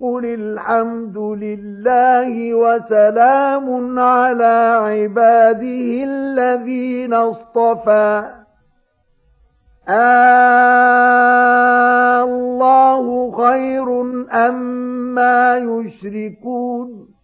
قل الحمد لله وسلام على عباده الذين اصطفى. آه الله خير أما يشركون.